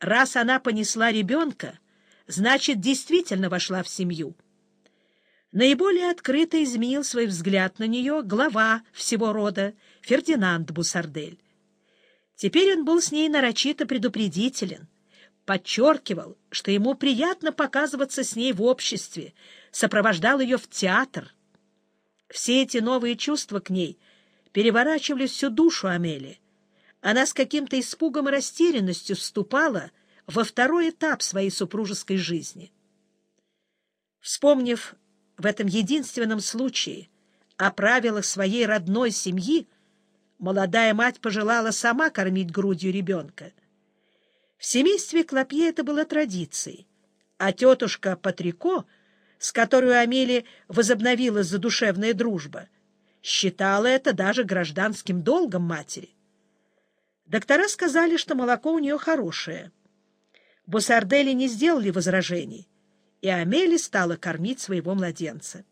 Раз она понесла ребенка, значит, действительно вошла в семью. Наиболее открыто изменил свой взгляд на нее глава всего рода Фердинанд Бусардель. Теперь он был с ней нарочито предупредителен, подчеркивал, что ему приятно показываться с ней в обществе, сопровождал ее в театр. Все эти новые чувства к ней переворачивали всю душу Амели. Она с каким-то испугом и растерянностью вступала во второй этап своей супружеской жизни. Вспомнив в этом единственном случае о правилах своей родной семьи, молодая мать пожелала сама кормить грудью ребенка. В семействе Клопье это было традицией, а тетушка Патрико, с которой Амели возобновилась задушевная дружба, считала это даже гражданским долгом матери. Доктора сказали, что молоко у нее хорошее. Бусардели не сделали возражений, и Амели стала кормить своего младенца.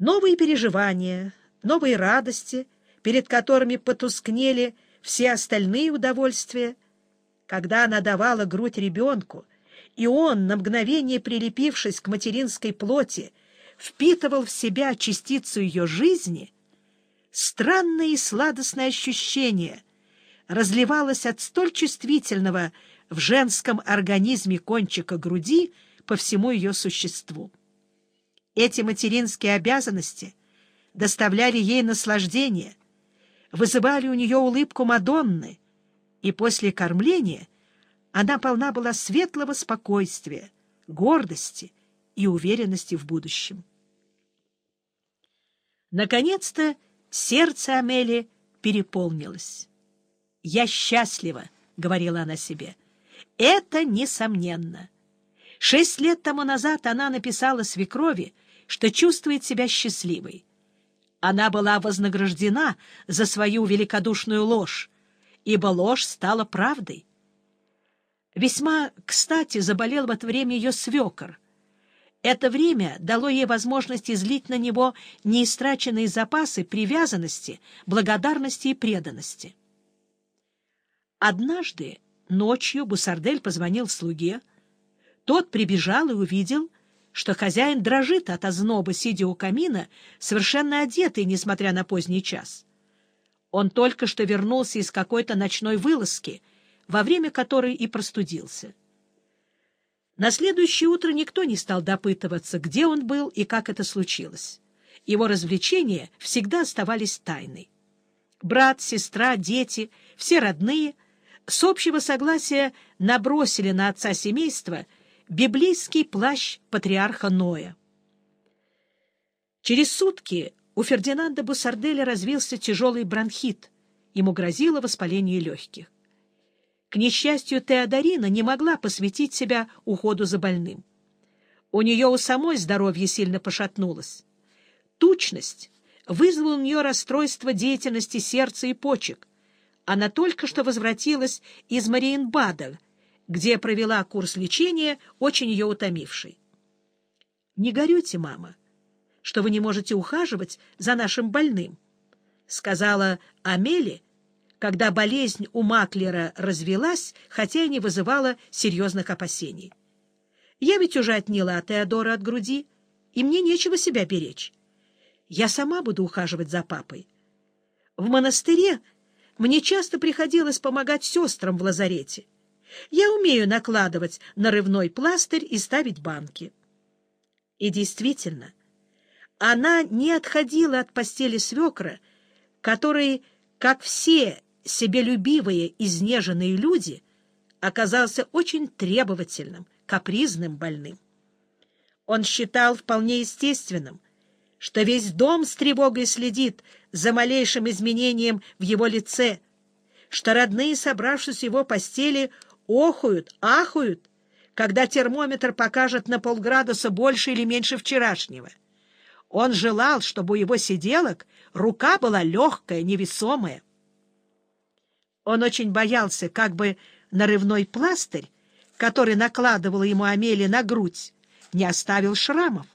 Новые переживания, новые радости, перед которыми потускнели все остальные удовольствия, когда она давала грудь ребенку, и он, на мгновение прилепившись к материнской плоти, впитывал в себя частицу ее жизни, странное и сладостное ощущение разливалось от столь чувствительного в женском организме кончика груди по всему ее существу. Эти материнские обязанности доставляли ей наслаждение, вызывали у нее улыбку Мадонны, и после кормления она полна была светлого спокойствия, гордости и уверенности в будущем. Наконец-то сердце Амели переполнилось. «Я счастлива», — говорила она себе. «Это несомненно». Шесть лет тому назад она написала свекрови, что чувствует себя счастливой. Она была вознаграждена за свою великодушную ложь, ибо ложь стала правдой. Весьма кстати заболел в это время ее свекор. Это время дало ей возможность излить на него неистраченные запасы привязанности, благодарности и преданности. Однажды ночью Бусардель позвонил слуге, тот прибежал и увидел, что хозяин дрожит от озноба, сидя у камина, совершенно одетый, несмотря на поздний час. Он только что вернулся из какой-то ночной вылазки, во время которой и простудился. На следующее утро никто не стал допытываться, где он был и как это случилось. Его развлечения всегда оставались тайной. Брат, сестра, дети, все родные с общего согласия набросили на отца семейства библейский плащ патриарха Ноя. Через сутки у Фердинанда Бусарделя развился тяжелый бронхит, ему грозило воспаление легких. К несчастью, Теодорина не могла посвятить себя уходу за больным. У нее у самой здоровье сильно пошатнулось. Тучность вызвала у нее расстройство деятельности сердца и почек. Она только что возвратилась из Мариенбада, где провела курс лечения, очень ее утомивший. — Не горюйте, мама, что вы не можете ухаживать за нашим больным, — сказала Амели, когда болезнь у Маклера развелась, хотя и не вызывала серьезных опасений. Я ведь уже отняла Теодора от груди, и мне нечего себя беречь. Я сама буду ухаживать за папой. В монастыре мне часто приходилось помогать сестрам в лазарете. Я умею накладывать нарывной пластырь и ставить банки. И действительно, она не отходила от постели свекра, который, как все себелюбивые, изнеженные люди, оказался очень требовательным, капризным больным. Он считал вполне естественным, что весь дом с тревогой следит за малейшим изменением в его лице, что родные, собравшись в его постели, охуют, ахуют, когда термометр покажет на полградуса больше или меньше вчерашнего. Он желал, чтобы у его сиделок рука была легкая, невесомая. Он очень боялся, как бы нарывной пластырь, который накладывала ему Амелия на грудь, не оставил шрамов.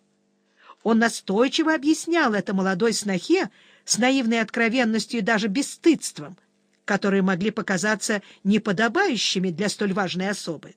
Он настойчиво объяснял это молодой снохе с наивной откровенностью и даже бесстыдством — которые могли показаться неподобающими для столь важной особы.